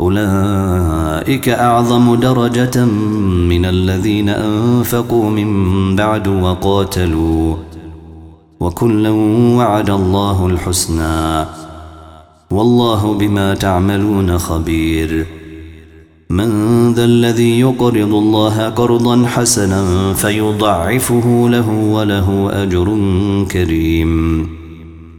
أولئك أعظم درجة من الذين أنفقوا من بعد وقاتلوا وكلا وعد الله الحسنى والله بما تعملون خبير من ذا الذي يقرض الله قرضا حسنا فيضعفه له وله أجر كريم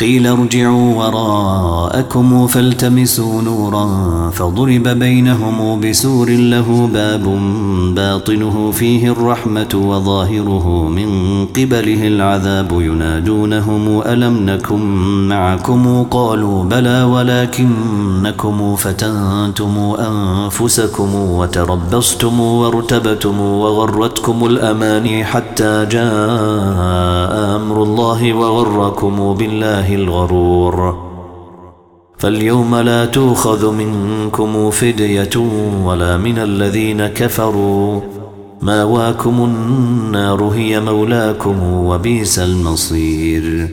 قيل ارجعوا وراءكم فالتمسوا نورا فضرب بينهم بسور له باب باطنه فيه الرحمة وظاهره من قبله العذاب ينادونهم ألم نكن معكم قالوا بلى ولكنكم فتنتم أنفسكم وتربصتم وارتبتم وغرتكم الأماني حتى جاء أمر الله وغركم بالله الغرور. فاليوم لا تؤخذ منكم فدية ولا من الذين كفروا. مأواكم النار هي مولاكم وبيس المصير.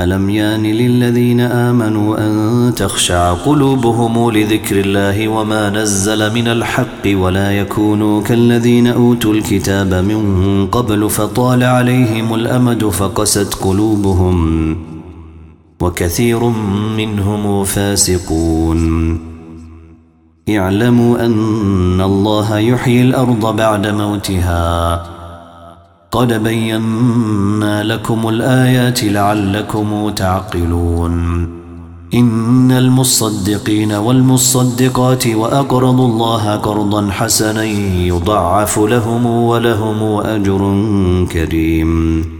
ألم يأن للذين آمنوا أن تخشع قلوبهم لذكر الله وما نزل من الحق ولا يكونوا كالذين أوتوا الكتاب من قبل فطال عليهم الأمد فقست قلوبهم. وكثير منهم فاسقون. اعلموا أن الله يحيي الأرض بعد موتها. قد بينا لكم الآيات لعلكم تعقلون. إن المصدقين والمصدقات وأقرضوا الله قرضا حسنا يضعف لهم ولهم أجر كريم.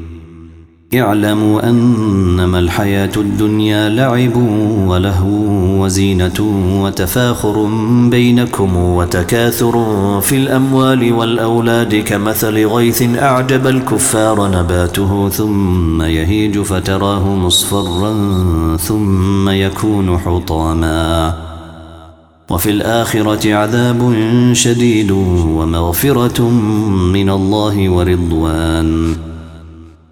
اعلموا أنما الحياة الدنيا لعب وله وزينة وتفاخر بينكم وتكاثر في الأموال والأولاد كمثل غيث أعجب الكفار نباته ثم يهيج فتراه مصفرا ثم يكون حطاما. وفي الآخرة عذاب شديد ومغفرة من الله ورضوان.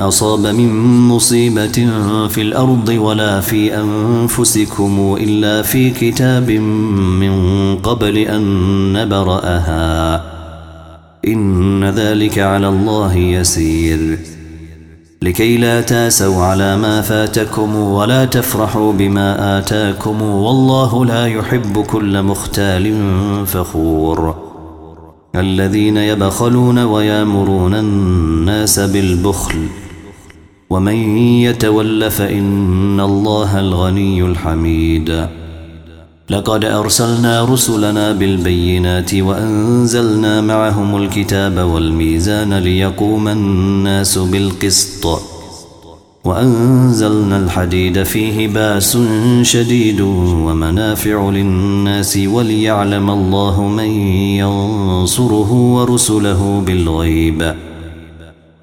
ما أصاب من مصيبة في الأرض ولا في أنفسكم إلا في كتاب من قبل أن نبرأها. إن ذلك على الله يسير. لكي لا تاسوا على ما فاتكم ولا تفرحوا بما آتاكم والله لا يحب كل مختال فخور. الذين يبخلون ويامرون الناس بالبخل ومن يتول فإن الله الغني الحميد. لقد أرسلنا رسلنا بالبينات وأنزلنا معهم الكتاب والميزان ليقوم الناس بالقسط. وأنزلنا الحديد فيه بأس شديد ومنافع للناس وليعلم الله من ينصره ورسله بالغيب.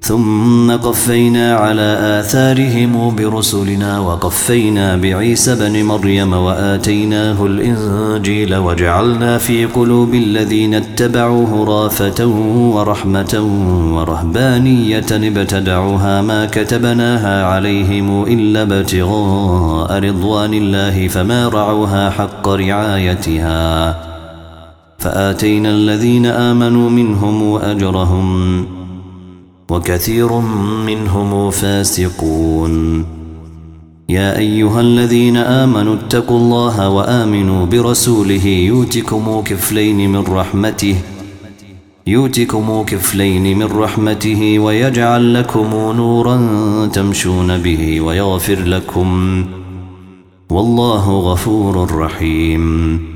ثم قفينا على آثارهم برسلنا وقفينا بعيسى بن مريم وآتيناه الإنجيل وجعلنا في قلوب الذين اتبعوه رافة ورحمة ورهبانية ابتدعوها ما كتبناها عليهم إلا ابتغاء رضوان الله فما رعوها حق رعايتها. فآتينا الذين آمنوا منهم أجرهم وكثير منهم فاسقون. يا أيها الذين آمنوا اتقوا الله وآمنوا برسوله. يوتكم كفلين من رحمته يوتكم كفلين من رحمته ويجعل لكم نورا تمشون به ويغفر لكم. والله غفور رحيم.